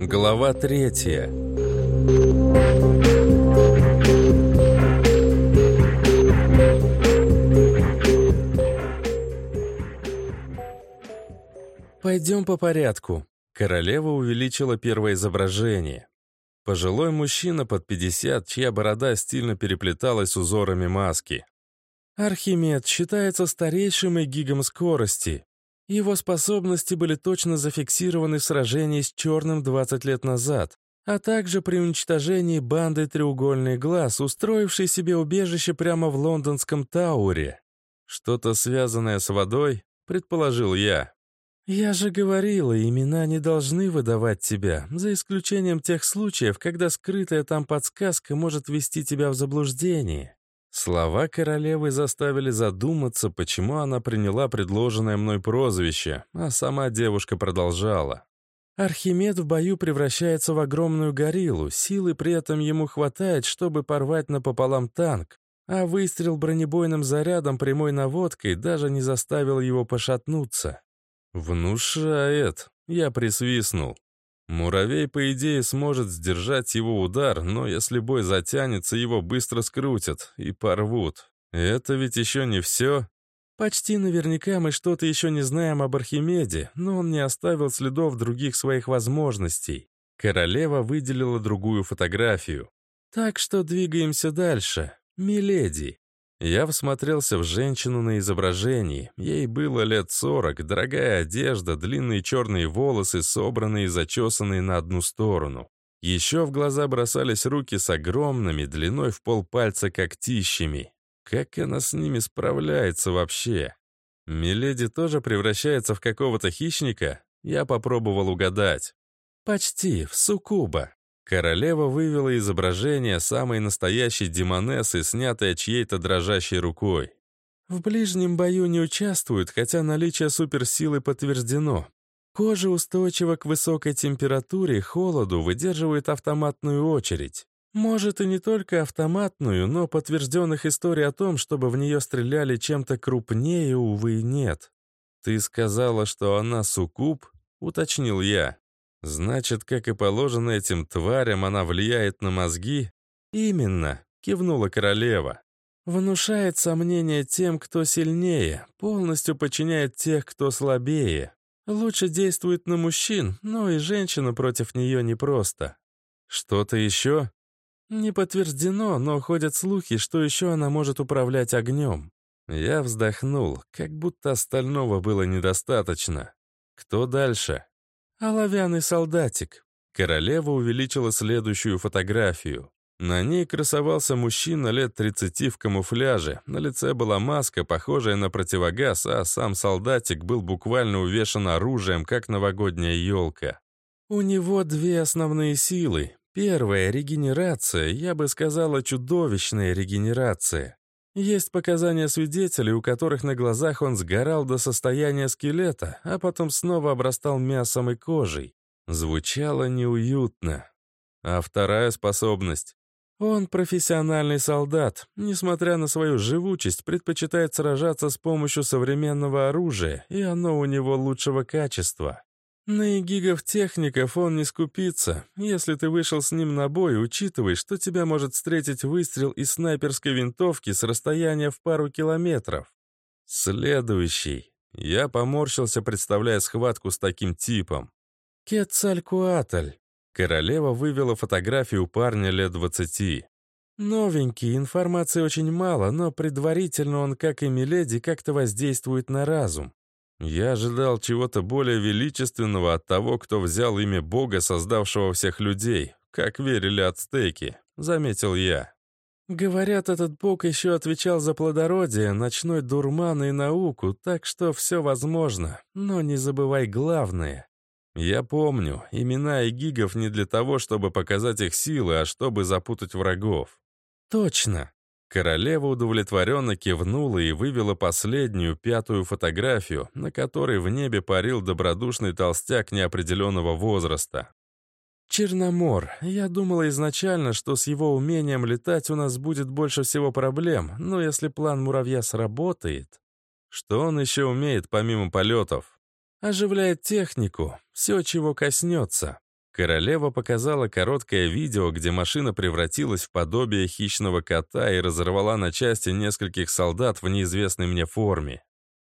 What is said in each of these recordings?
Глава третья. Пойдем по порядку. Королева увеличила первое изображение. Пожилой мужчина под 50, чья борода стильно переплеталась узорами маски. Архимед считается старейшим эгигом скорости. Его способности были точно зафиксированы в сражении с Черным 20 лет назад, а также при уничтожении банды «Треугольный глаз», устроившей себе убежище прямо в лондонском Тауре. Что-то связанное с водой, предположил я. «Я же говорила, имена не должны выдавать тебя, за исключением тех случаев, когда скрытая там подсказка может ввести тебя в заблуждение». Слова королевы заставили задуматься, почему она приняла предложенное мной прозвище, а сама девушка продолжала. Архимед в бою превращается в огромную гориллу, силы при этом ему хватает, чтобы порвать напополам танк, а выстрел бронебойным зарядом прямой наводкой даже не заставил его пошатнуться. «Внушает», — я присвистнул. Муравей, по идее, сможет сдержать его удар, но если бой затянется, его быстро скрутят и порвут. Это ведь еще не все. Почти наверняка мы что-то еще не знаем об Архимеде, но он не оставил следов других своих возможностей. Королева выделила другую фотографию. Так что двигаемся дальше. Миледи. Я всмотрелся в женщину на изображении. Ей было лет сорок, дорогая одежда, длинные черные волосы, собранные и зачесанные на одну сторону. Еще в глаза бросались руки с огромными, длиной в полпальца когтищами. Как она с ними справляется вообще? Миледи тоже превращается в какого-то хищника? Я попробовал угадать. Почти, в суккуба. Королева вывела изображение самой настоящей демонессы, снятое чьей-то дрожащей рукой. В ближнем бою не участвует, хотя наличие суперсилы подтверждено. Кожа устойчива к высокой температуре, холоду, выдерживает автоматную очередь. Может и не только автоматную, но подтвержденных историй о том, чтобы в нее стреляли чем-то крупнее, увы, нет. «Ты сказала, что она суккуб?» — уточнил я. Значит, как и положено этим тварям, она влияет на мозги? Именно, кивнула королева. Внушает сомнения тем, кто сильнее, полностью подчиняет тех, кто слабее. Лучше действует на мужчин, но и женщину против нее непросто. Что-то еще? Не подтверждено, но ходят слухи, что еще она может управлять огнем. Я вздохнул, как будто остального было недостаточно. Кто дальше? «Оловянный солдатик». Королева увеличила следующую фотографию. На ней красовался мужчина лет 30 в камуфляже. На лице была маска, похожая на противогаз, а сам солдатик был буквально увешан оружием, как новогодняя елка. У него две основные силы. Первая — регенерация, я бы сказала, чудовищная регенерация. Есть показания свидетелей, у которых на глазах он сгорал до состояния скелета, а потом снова обрастал мясом и кожей. Звучало неуютно. А вторая способность. Он профессиональный солдат. Несмотря на свою живучесть, предпочитает сражаться с помощью современного оружия, и оно у него лучшего качества. На гигов-техников он не скупится. Если ты вышел с ним на бой, учитывай, что тебя может встретить выстрел из снайперской винтовки с расстояния в пару километров. Следующий. Я поморщился, представляя схватку с таким типом. Кетцалькуатль. Королева вывела фотографию парня лет двадцати. Новенький, информации очень мало, но предварительно он, как и Миледи, как-то воздействует на разум. Я ожидал чего-то более величественного от того, кто взял имя Бога, создавшего всех людей, как верили ацтеки, заметил я. Говорят, этот бог еще отвечал за плодородие, ночной дурман и науку, так что все возможно, но не забывай главное. Я помню, имена эгигов не для того, чтобы показать их силы, а чтобы запутать врагов. Точно. Королева удовлетворенно кивнула и вывела последнюю, пятую фотографию, на которой в небе парил добродушный толстяк неопределенного возраста. «Черномор. Я думала изначально, что с его умением летать у нас будет больше всего проблем, но если план муравья сработает...» «Что он еще умеет, помимо полетов?» «Оживляет технику, все, чего коснется». Королева показала короткое видео, где машина превратилась в подобие хищного кота и разорвала на части нескольких солдат в неизвестной мне форме.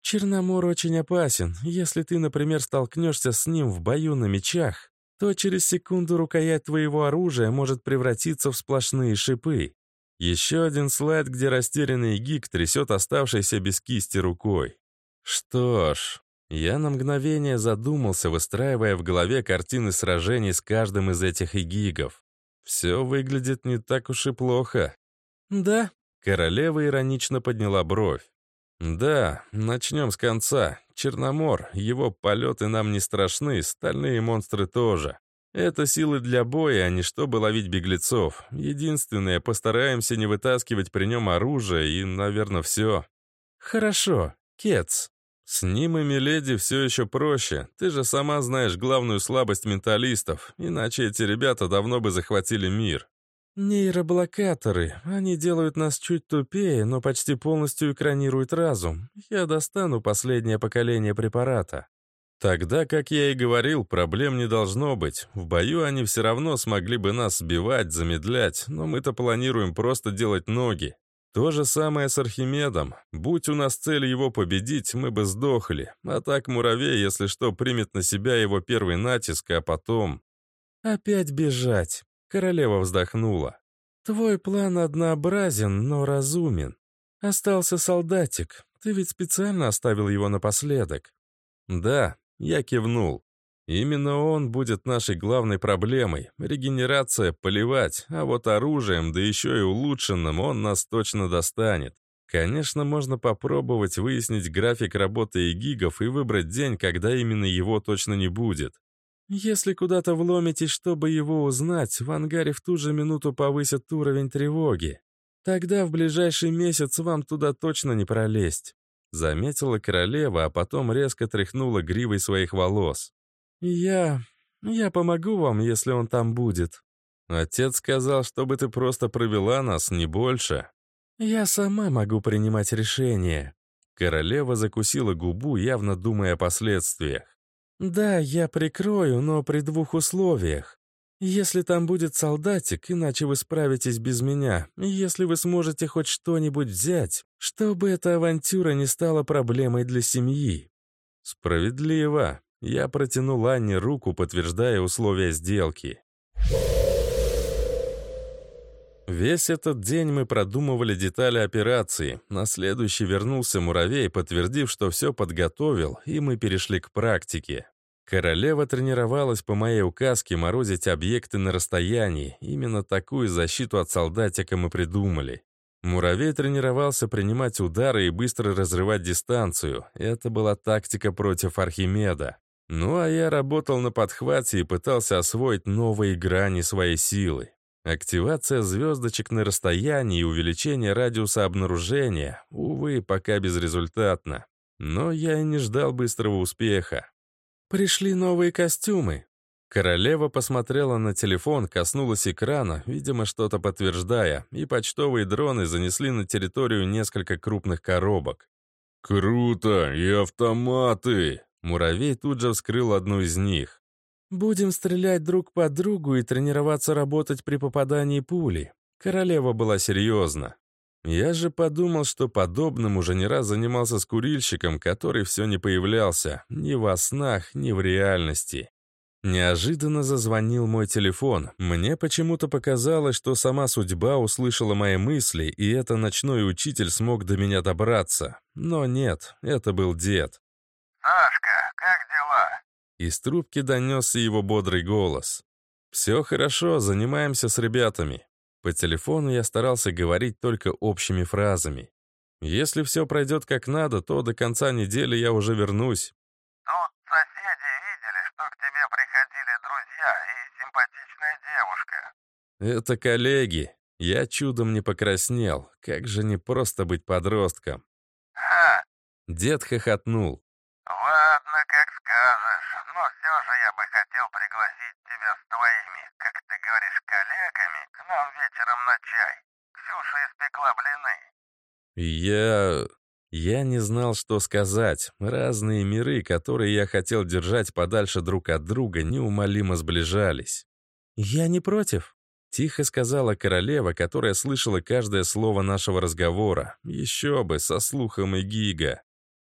Черномор очень опасен. Если ты, например, столкнешься с ним в бою на мечах, то через секунду рукоять твоего оружия может превратиться в сплошные шипы. Еще один слайд, где растерянный гик трясет оставшейся без кисти рукой. Что ж, я на мгновение задумался, выстраивая в голове картины сражений с каждым из этих игигов. Все выглядит не так уж и плохо. Да, королева иронично подняла бровь. Да, начнем с конца. Черномор, его полеты нам не страшны, стальные монстры тоже. Это силы для боя, а не чтобы ловить беглецов. Единственное, постараемся не вытаскивать при нем оружие, и, наверное, все. Хорошо, Кец. «С ним и Миледи все еще проще. Ты же сама знаешь главную слабость менталистов, иначе эти ребята давно бы захватили мир». «Нейроблокаторы. Они делают нас чуть тупее, но почти полностью экранируют разум. Я достану последнее поколение препарата». Тогда, как я и говорил, проблем не должно быть. В бою они все равно смогли бы нас сбивать, замедлять, но мы-то планируем просто делать ноги. То же самое с Архимедом. Будь у нас цель его победить, мы бы сдохли. А так муравей, если что, примет на себя его первый натиск, а потом... Опять бежать. Королева вздохнула. Твой план однообразен, но разумен. Остался солдатик. Ты ведь специально оставил его напоследок. Да, я кивнул. Именно он будет нашей главной проблемой. Регенерация, поливать, а вот оружием, да еще и улучшенным, он нас точно достанет. Конечно, можно попробовать выяснить график работы и гигов и выбрать день, когда именно его точно не будет. Если куда-то вломитесь, чтобы его узнать, в ангаре в ту же минуту повысят уровень тревоги. Тогда в ближайший месяц вам туда точно не пролезть. Заметила королева, а потом резко тряхнула гривой своих волос. «Я... я помогу вам, если он там будет». «Отец сказал, чтобы ты просто провела нас, не больше». «Я сама могу принимать решения». Королева закусила губу, явно думая о последствиях. «Да, я прикрою, но при двух условиях. Если там будет солдатик, иначе вы справитесь без меня, если вы сможете хоть что-нибудь взять, чтобы эта авантюра не стала проблемой для семьи». «Справедливо», я протянул Анне руку, подтверждая условия сделки. Весь этот день мы продумывали детали операции. На следующий вернулся муравей, подтвердив, что все подготовил, и мы перешли к практике. Королева тренировалась по моей указке морозить объекты на расстоянии. Именно такую защиту от солдатика мы придумали. Муравей тренировался принимать удары и быстро разрывать дистанцию. Это была тактика против Архимеда. Ну а я работал на подхвате и пытался освоить новые грани своей силы. Активация звездочек на расстоянии и увеличение радиуса обнаружения, увы, пока безрезультатно. Но я и не ждал быстрого успеха. Пришли новые костюмы. Королева посмотрела на телефон, коснулась экрана, видимо, что-то подтверждая, и почтовые дроны занесли на территорию несколько крупных коробок. «Круто! И автоматы!» Муравей тут же вскрыл одну из них. «Будем стрелять друг по другу и тренироваться работать при попадании пули». Королева была серьезна. Я же подумал, что подобным уже не раз занимался с курильщиком, который все не появлялся, ни во снах, ни в реальности. Неожиданно зазвонил мой телефон. Мне почему-то показалось, что сама судьба услышала мои мысли, и это ночной учитель смог до меня добраться. Но нет, это был дед. «Сашка, как дела?» Из трубки донесся его бодрый голос. «Все хорошо, занимаемся с ребятами». По телефону я старался говорить только общими фразами. Если все пройдет как надо, то до конца недели я уже вернусь. Тут соседи видели, что к тебе приходили друзья и симпатичная девушка. Это коллеги. Я чудом не покраснел. Как же не просто быть подростком. Ха! Дед хохотнул. Ладно, как скажешь, но все же я бы хотел пригласить тебя с твоими, как ты говоришь, коллегами к нам вечером на чай. Ксюша испекла блины. Я... Я не знал, что сказать. Разные миры, которые я хотел держать подальше друг от друга, неумолимо сближались. «Я не против», — тихо сказала королева, которая слышала каждое слово нашего разговора. Еще бы, со слухом и гига.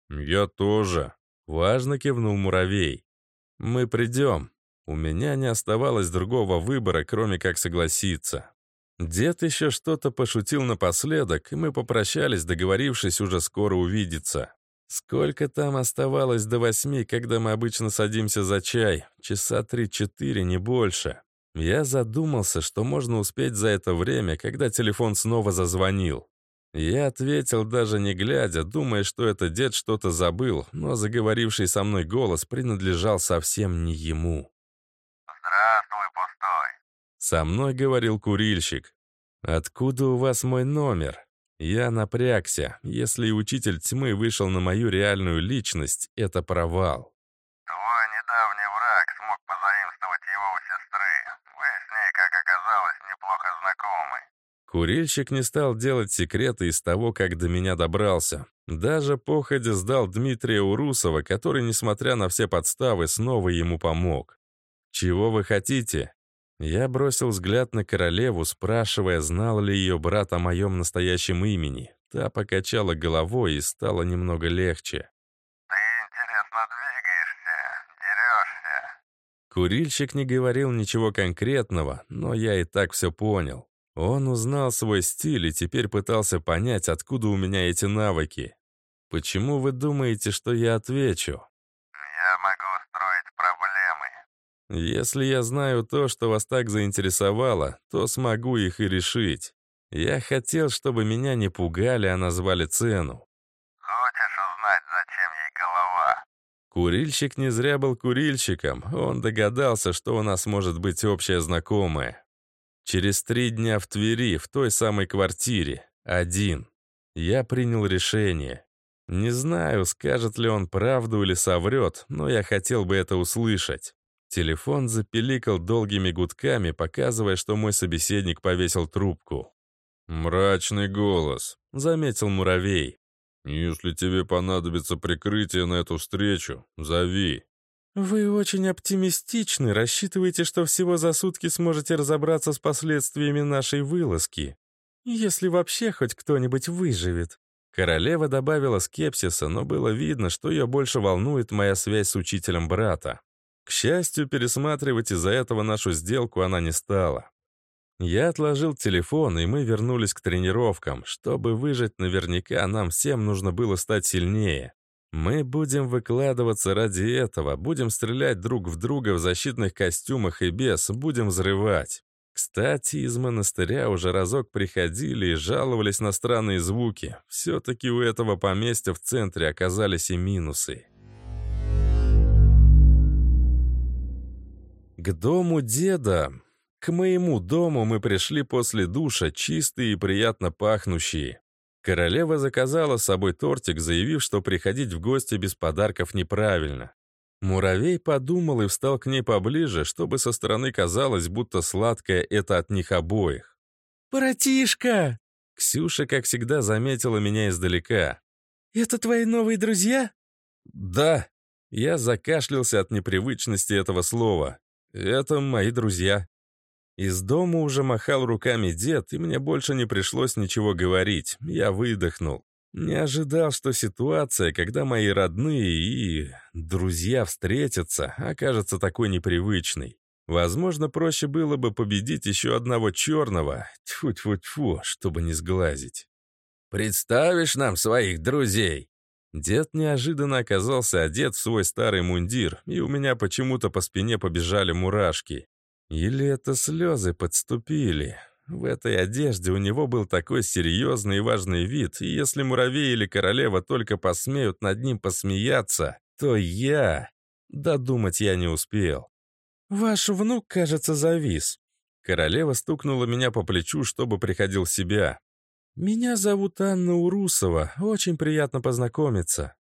«Я тоже», — важно кивнул муравей. «Мы придем». У меня не оставалось другого выбора, кроме как согласиться. Дед еще что-то пошутил напоследок, и мы попрощались, договорившись уже скоро увидеться. Сколько там оставалось до восьми, когда мы обычно садимся за чай? Часа три-четыре, не больше. Я задумался, что можно успеть за это время, когда телефон снова зазвонил. Я ответил, даже не глядя, думая, что это дед что-то забыл, но заговоривший со мной голос принадлежал совсем не ему. «Здравствуй, пустой!» Со мной говорил курильщик. «Откуда у вас мой номер?» Я напрягся. Если учитель тьмы вышел на мою реальную личность, это провал. Твой недавний враг смог позаимствовать его у сестры. Вы с ней, как оказалось, неплохо знакомы. Курильщик не стал делать секреты из того, как до меня добрался. Даже походя сдал Дмитрия Урусова, который, несмотря на все подставы, снова ему помог. «Чего вы хотите?» Я бросил взгляд на королеву, спрашивая, знал ли ее брат о моем настоящем имени. Та покачала головой и стало немного легче. Ты интересно двигаешься, дерешься. Курильщик не говорил ничего конкретного, но я и так все понял. Он узнал свой стиль и теперь пытался понять, откуда у меня эти навыки. Почему вы думаете, что я отвечу? Я могу устроить проблемы. Если я знаю то, что вас так заинтересовало, то смогу их и решить. Я хотел, чтобы меня не пугали, а назвали цену. Хочешь узнать, зачем ей голова? Курильщик не зря был курильщиком. Он догадался, что у нас может быть общая знакомая. Через три дня в Твери, в той самой квартире. Один. Я принял решение. Не знаю, скажет ли он правду или соврет, но я хотел бы это услышать. Телефон запеликал долгими гудками, показывая, что мой собеседник повесил трубку. «Мрачный голос», — заметил муравей. «Если тебе понадобится прикрытие на эту встречу, зови». «Вы очень оптимистичны, рассчитываете, что всего за сутки сможете разобраться с последствиями нашей вылазки. Если вообще хоть кто-нибудь выживет». Королева добавила скепсиса, но было видно, что ее больше волнует моя связь с учителем брата. К счастью, пересматривать из-за этого нашу сделку она не стала. Я отложил телефон, и мы вернулись к тренировкам. Чтобы выжить наверняка, нам всем нужно было стать сильнее. Мы будем выкладываться ради этого, будем стрелять друг в друга в защитных костюмах и без, будем взрывать. Кстати, из монастыря уже разок приходили и жаловались на странные звуки. Все-таки у этого поместья в центре оказались и минусы. К дому деда. К моему дому мы пришли после душа, чистые и приятно пахнущие. Королева заказала с собой тортик, заявив, что приходить в гости без подарков неправильно. Муравей подумал и встал к ней поближе, чтобы со стороны казалось, будто сладкое это от них обоих. «Братишка!» Ксюша, как всегда, заметила меня издалека. «Это твои новые друзья?» «Да». Я закашлялся от непривычности этого слова. «Это мои друзья». Из дома уже махал руками дед, и мне больше не пришлось ничего говорить. Я выдохнул. Не ожидал, что ситуация, когда мои родные и друзья встретятся, окажется такой непривычной. Возможно, проще было бы победить еще одного черного, тьфу-тьфу-тьфу, чтобы не сглазить. «Представишь нам своих друзей?» Дед неожиданно оказался одет в свой старый мундир, и у меня почему-то по спине побежали мурашки. Или это слезы подступили? В этой одежде у него был такой серьезный и важный вид, и если муравей или королева только посмеют над ним посмеяться, то я... Додумать я не успел. «Ваш внук, кажется, завис». Королева стукнула меня по плечу, чтобы приходил в себя. «Меня зовут Анна Урусова. Очень приятно познакомиться».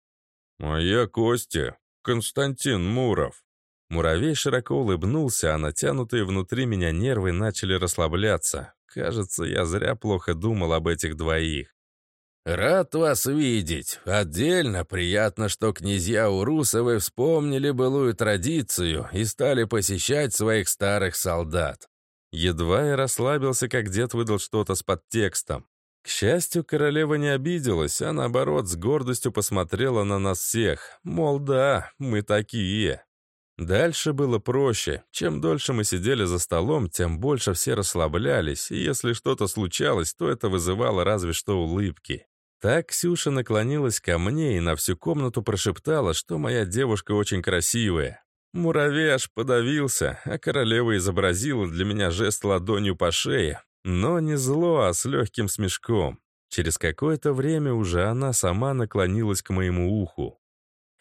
«Моя Костя. Константин Муров». Муравей широко улыбнулся, а натянутые внутри меня нервы начали расслабляться. Кажется, я зря плохо думал об этих двоих. «Рад вас видеть. Отдельно приятно, что князья Урусовы вспомнили былую традицию и стали посещать своих старых солдат». Едва я расслабился, как дед выдал что-то с подтекстом. К счастью, королева не обиделась, а наоборот, с гордостью посмотрела на нас всех. Мол, да, мы такие. Дальше было проще. Чем дольше мы сидели за столом, тем больше все расслаблялись, и если что-то случалось, то это вызывало разве что улыбки. Так Ксюша наклонилась ко мне и на всю комнату прошептала, что моя девушка очень красивая. Муравей аж подавился, а королева изобразила для меня жест ладонью по шее, но не зло, а с легким смешком. Через какое-то время уже она сама наклонилась к моему уху.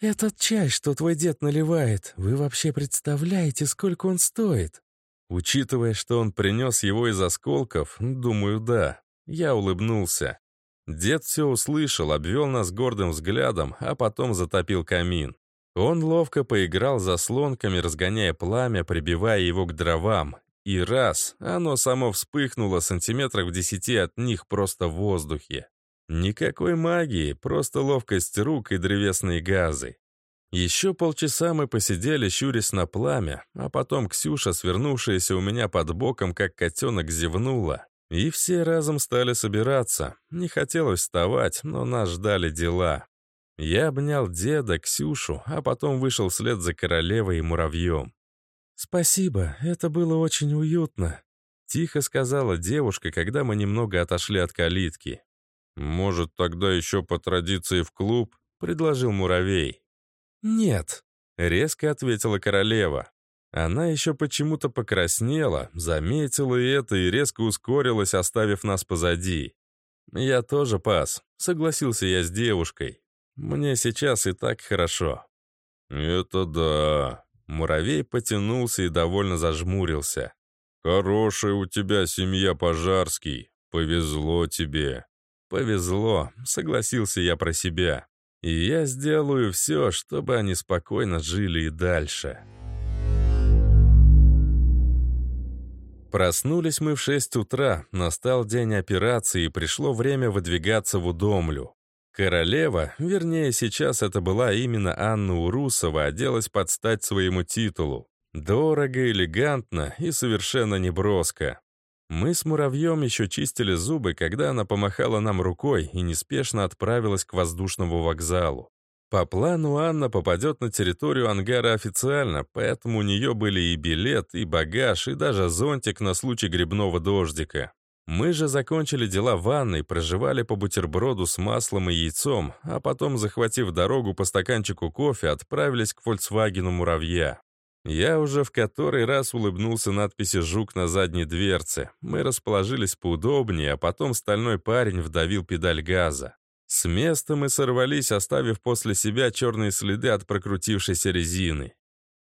«Этот чай, что твой дед наливает, вы вообще представляете, сколько он стоит?» Учитывая, что он принес его из осколков, думаю, да. Я улыбнулся. Дед все услышал, обвел нас гордым взглядом, а потом затопил камин. Он ловко поиграл заслонками, разгоняя пламя, прибивая его к дровам. И раз, оно само вспыхнуло сантиметрах в десяти от них просто в воздухе. Никакой магии, просто ловкость рук и древесные газы. Еще полчаса мы посидели, щурясь на пламя, а потом Ксюша, свернувшаяся у меня под боком, как котенок, зевнула. И все разом стали собираться. Не хотелось вставать, но нас ждали дела. Я обнял деда, Ксюшу, а потом вышел вслед за королевой и муравьем. «Спасибо, это было очень уютно», — тихо сказала девушка, когда мы немного отошли от калитки. «Может, тогда еще по традиции в клуб?» — предложил муравей. «Нет», — резко ответила королева. Она еще почему-то покраснела, заметила это и резко ускорилась, оставив нас позади. «Я тоже пас», — согласился я с девушкой. «Мне сейчас и так хорошо». «Это да», — муравей потянулся и довольно зажмурился. «Хорошая у тебя семья, Пожарский. Повезло тебе». «Повезло», — согласился я про себя. «И я сделаю все, чтобы они спокойно жили и дальше». Проснулись мы в 6 утра, настал день операции и пришло время выдвигаться в Удомлю. Королева, вернее сейчас это была именно Анна Урусова, оделась под стать своему титулу. Дорого, элегантно и совершенно неброско. Мы с муравьем еще чистили зубы, когда она помахала нам рукой и неспешно отправилась к воздушному вокзалу. По плану Анна попадет на территорию ангара официально, поэтому у нее были и билет, и багаж, и даже зонтик на случай грибного дождика. Мы же закончили дела в ванной, проживали по бутерброду с маслом и яйцом, а потом, захватив дорогу по стаканчику кофе, отправились к «Фольксвагену Муравья». Я уже в который раз улыбнулся надписи «Жук» на задней дверце. Мы расположились поудобнее, а потом стальной парень вдавил педаль газа. С места мы сорвались, оставив после себя черные следы от прокрутившейся резины.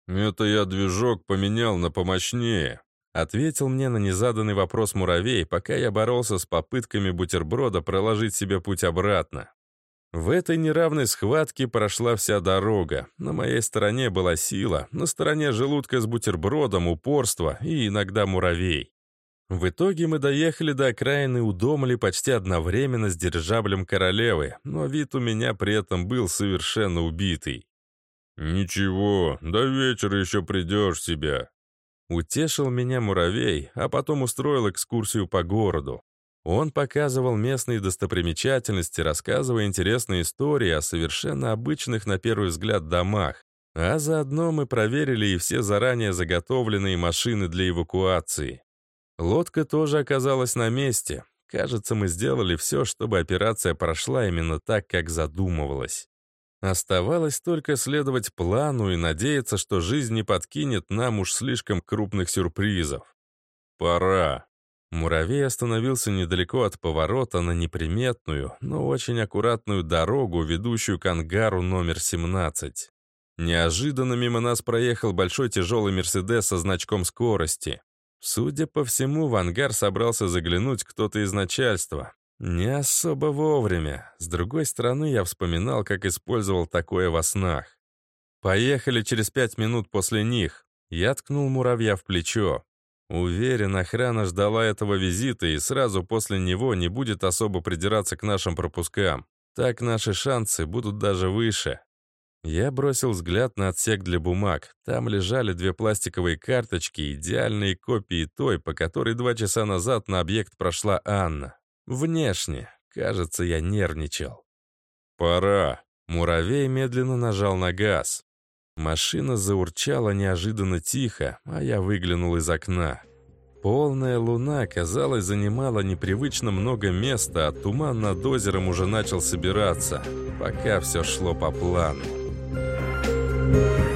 «Это я движок поменял на помощнее», — ответил мне на незаданный вопрос муравей, пока я боролся с попытками бутерброда проложить себе путь обратно. В этой неравной схватке прошла вся дорога. На моей стороне была сила, на стороне желудка с бутербродом, упорство и иногда муравей. В итоге мы доехали до окраины Удомли почти одновременно с дирижаблем королевы, но вид у меня при этом был совершенно убитый. «Ничего, до вечера еще придешь себя», Утешил меня муравей, а потом устроил экскурсию по городу. Он показывал местные достопримечательности, рассказывая интересные истории о совершенно обычных на первый взгляд домах. А заодно мы проверили и все заранее заготовленные машины для эвакуации. Лодка тоже оказалась на месте. Кажется, мы сделали все, чтобы операция прошла именно так, как задумывалось. Оставалось только следовать плану и надеяться, что жизнь не подкинет нам уж слишком крупных сюрпризов. «Пора». Муравей остановился недалеко от поворота на неприметную, но очень аккуратную дорогу, ведущую к ангару номер 17. Неожиданно мимо нас проехал большой тяжелый «Мерседес» со значком скорости. Судя по всему, в ангар собрался заглянуть кто-то из начальства. Не особо вовремя. С другой стороны, я вспоминал, как использовал такое во снах. Поехали через пять минут после них. Я ткнул муравья в плечо. Уверен, охрана ждала этого визита и сразу после него не будет особо придираться к нашим пропускам. Так наши шансы будут даже выше. Я бросил взгляд на отсек для бумаг. Там лежали две пластиковые карточки, идеальные копии той, по которой два часа назад на объект прошла Анна. Внешне. Кажется, я нервничал. «Пора!» Муравей медленно нажал на газ. Машина заурчала неожиданно тихо, а я выглянул из окна. Полная луна, казалось, занимала непривычно много места, а туман над озером уже начал собираться, пока все шло по плану. Thank.